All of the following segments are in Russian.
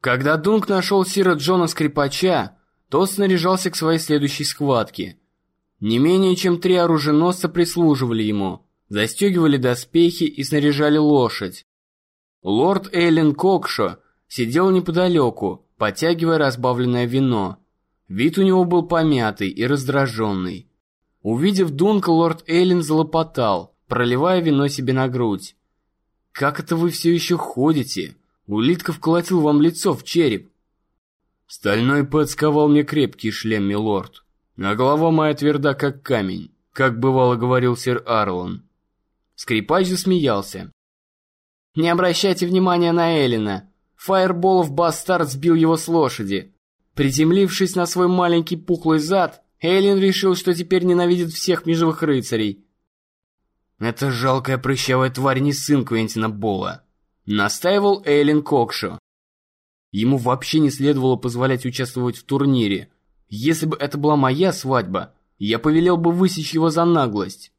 Когда Дунк нашел Сира Джона Скрипача, тот снаряжался к своей следующей схватке. Не менее чем три оруженосца прислуживали ему, застегивали доспехи и снаряжали лошадь. Лорд Эйлен Кокшо сидел неподалеку, потягивая разбавленное вино. Вид у него был помятый и раздраженный. Увидев Дунка, лорд Эйлен залопотал, проливая вино себе на грудь. «Как это вы все еще ходите? Улитка вколотил вам лицо в череп». «Стальной Пэт сковал мне крепкий шлем, милорд, а голова моя тверда, как камень, как бывало говорил сэр Арлон». Скрипач засмеялся. «Не обращайте внимания на Эллина. Фаерболов бастард сбил его с лошади. Приземлившись на свой маленький пухлый зад, Эллин решил, что теперь ненавидит всех межевых рыцарей. «Это жалкая прыщавая тварь не сын Квентина Бола», — настаивал Эйлин Кокшо. Ему вообще не следовало позволять участвовать в турнире. Если бы это была моя свадьба, я повелел бы высечь его за наглость.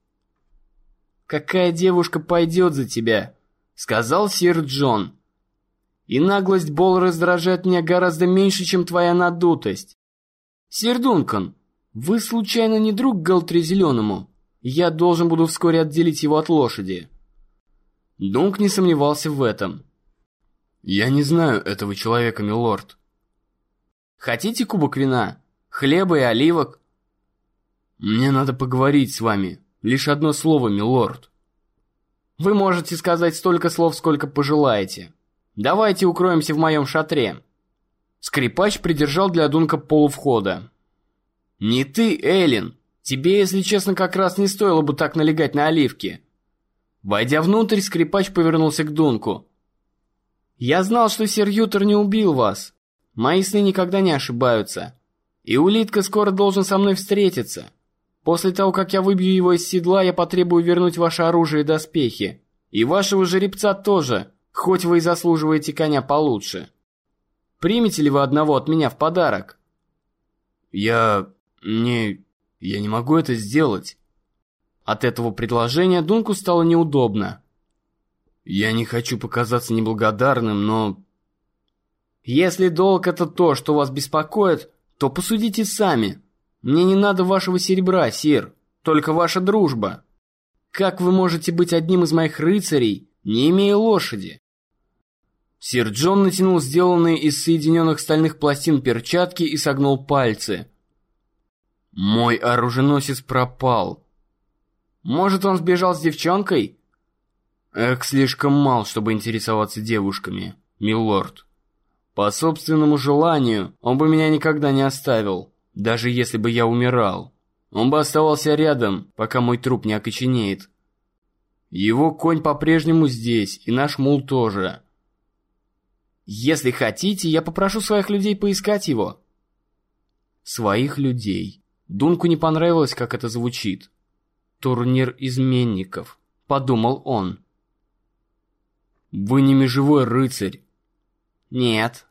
«Какая девушка пойдет за тебя?» — сказал сир Джон. «И наглость Бол раздражает меня гораздо меньше, чем твоя надутость. Сир Дункан, вы случайно не друг Галтри Зеленому?» Я должен буду вскоре отделить его от лошади. Дунк не сомневался в этом. Я не знаю этого человека, милорд. Хотите кубок вина? Хлеба и оливок? Мне надо поговорить с вами. Лишь одно слово, милорд. Вы можете сказать столько слов, сколько пожелаете. Давайте укроемся в моем шатре. Скрипач придержал для Дунка полувхода. Не ты, Эллен, Тебе, если честно, как раз не стоило бы так налегать на оливки. Войдя внутрь, скрипач повернулся к Дунку. Я знал, что сэр Ютер не убил вас. Мои сны никогда не ошибаются. И улитка скоро должен со мной встретиться. После того, как я выбью его из седла, я потребую вернуть ваше оружие и доспехи. И вашего жеребца тоже, хоть вы и заслуживаете коня получше. Примете ли вы одного от меня в подарок? Я... не... Я не могу это сделать. От этого предложения Дунку стало неудобно. Я не хочу показаться неблагодарным, но... Если долг это то, что вас беспокоит, то посудите сами. Мне не надо вашего серебра, сир, только ваша дружба. Как вы можете быть одним из моих рыцарей, не имея лошади? Сир Джон натянул сделанные из соединенных стальных пластин перчатки и согнул пальцы – мой оруженосец пропал. Может, он сбежал с девчонкой? Эх, слишком мал, чтобы интересоваться девушками, милорд. По собственному желанию, он бы меня никогда не оставил, даже если бы я умирал. Он бы оставался рядом, пока мой труп не окоченеет. Его конь по-прежнему здесь, и наш мул тоже. Если хотите, я попрошу своих людей поискать его. Своих людей. Дунку не понравилось, как это звучит. «Турнир изменников», — подумал он. «Вы не межевой рыцарь». «Нет».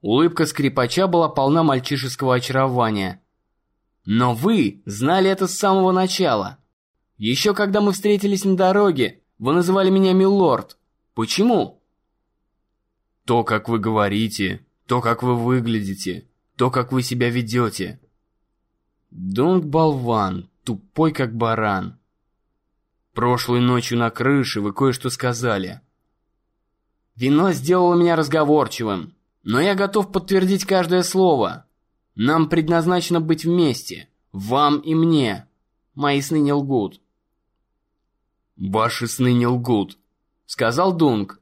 Улыбка скрипача была полна мальчишеского очарования. «Но вы знали это с самого начала. Еще когда мы встретились на дороге, вы называли меня Милорд. Почему?» «То, как вы говорите, то, как вы выглядите, то, как вы себя ведете». Донг болван, тупой как баран. Прошлой ночью на крыше вы кое-что сказали. Вино сделало меня разговорчивым, но я готов подтвердить каждое слово. Нам предназначено быть вместе, вам и мне. Мои сны не лгут. Ваши сны не лгут, сказал Дунк.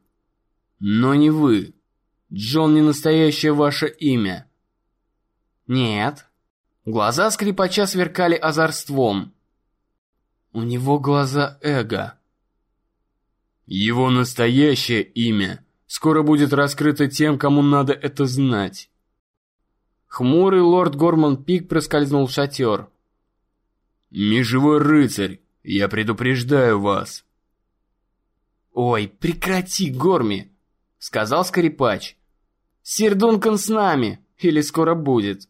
Но не вы. Джон не настоящее ваше имя. Нет, Глаза скрипача сверкали озорством. У него глаза эго. Его настоящее имя скоро будет раскрыто тем, кому надо это знать. Хмурый лорд Горман Пик проскользнул в шатер. «Межевой рыцарь, я предупреждаю вас». «Ой, прекрати, Горми!» — сказал скрипач. «Сир Дункан с нами, или скоро будет».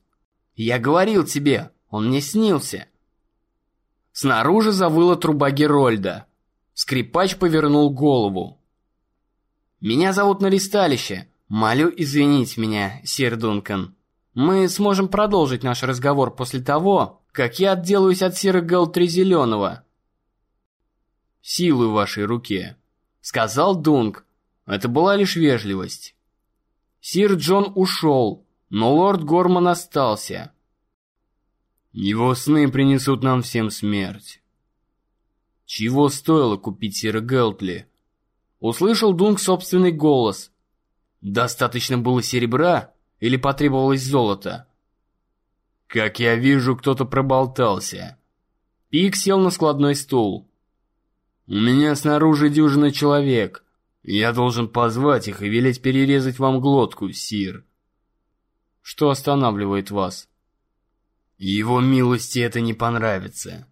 Я говорил тебе, он мне снился. Снаружи завыла труба Герольда. Скрипач повернул голову. «Меня зовут на ристалище. «Молю извинить меня, сир Дункан. Мы сможем продолжить наш разговор после того, как я отделаюсь от сира Гэлтри Зеленого». «Силы в вашей руке», — сказал Дунк. Это была лишь вежливость. Сир Джон ушел, но лорд Горман остался. Его сны принесут нам всем смерть. Чего стоило купить сира Гелтли? Услышал Дунк собственный голос. Достаточно было серебра или потребовалось золото? Как я вижу, кто-то проболтался. Пик сел на складной стул. У меня снаружи дюжина человек. Я должен позвать их и велеть перерезать вам глотку, сир. Что останавливает вас? Его милости это не понравится.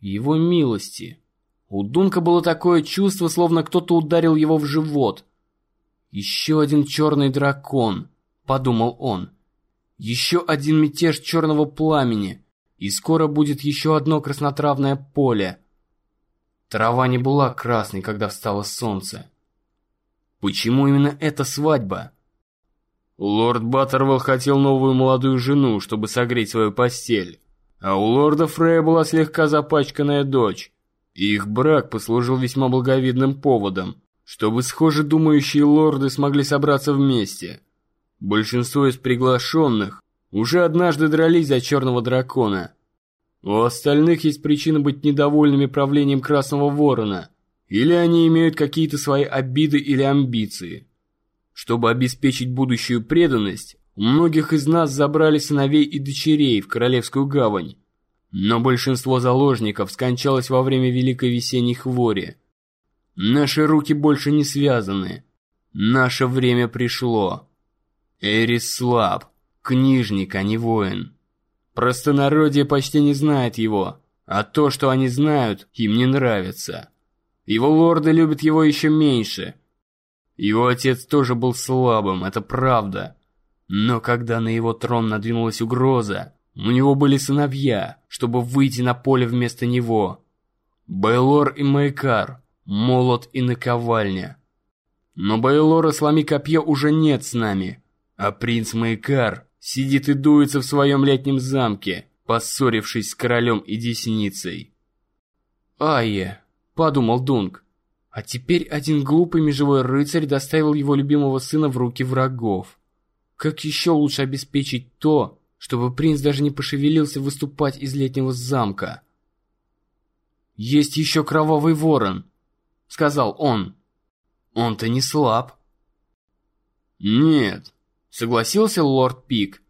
Его милости. У Дунка было такое чувство, словно кто-то ударил его в живот. «Еще один черный дракон», — подумал он. «Еще один мятеж черного пламени, и скоро будет еще одно краснотравное поле». Трава не была красной, когда встало солнце. Почему именно эта свадьба? Лорд Баттервелл хотел новую молодую жену, чтобы согреть свою постель. А у лорда Фрея была слегка запачканная дочь. Их брак послужил весьма благовидным поводом, чтобы схоже думающие лорды смогли собраться вместе. Большинство из приглашенных уже однажды дрались за черного дракона. У остальных есть причина быть недовольными правлением Красного Ворона, или они имеют какие-то свои обиды или амбиции. Чтобы обеспечить будущую преданность, у многих из нас забрали сыновей и дочерей в Королевскую гавань. Но большинство заложников скончалось во время Великой Весенней Хвори. Наши руки больше не связаны. Наше время пришло. Эрис слаб, книжник, а не воин. Простонародье почти не знает его, а то, что они знают, им не нравится. Его лорды любят его еще меньше, его отец тоже был слабым, это правда. Но когда на его трон надвинулась угроза, у него были сыновья, чтобы выйти на поле вместо него. Байлор и Майкар, молот и наковальня. Но Байлора сломи копье уже нет с нами, а принц Майкар сидит и дуется в своем летнем замке, поссорившись с королем и десницей. «Айе», — подумал Дунк, а теперь один глупый межевой рыцарь доставил его любимого сына в руки врагов. Как еще лучше обеспечить то, чтобы принц даже не пошевелился выступать из летнего замка? «Есть еще кровавый ворон», — сказал он. «Он-то не слаб». «Нет», — согласился лорд Пик.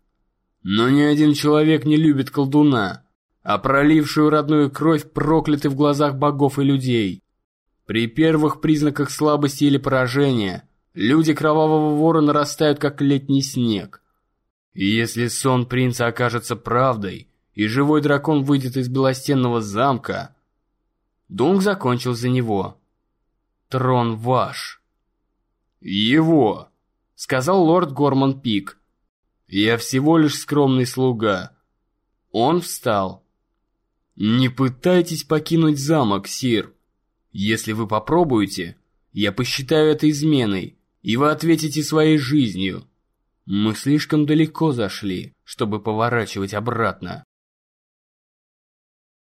«Но ни один человек не любит колдуна, а пролившую родную кровь прокляты в глазах богов и людей. При первых признаках слабости или поражения люди Кровавого Ворона растают, как летний снег. И если сон принца окажется правдой, и живой дракон выйдет из белостенного замка, Дунг закончил за него. «Трон ваш». «Его», — сказал лорд Горман Пик. «Я всего лишь скромный слуга». Он встал. «Не пытайтесь покинуть замок, сир», если вы попробуете, я посчитаю это изменой, и вы ответите своей жизнью. Мы слишком далеко зашли, чтобы поворачивать обратно.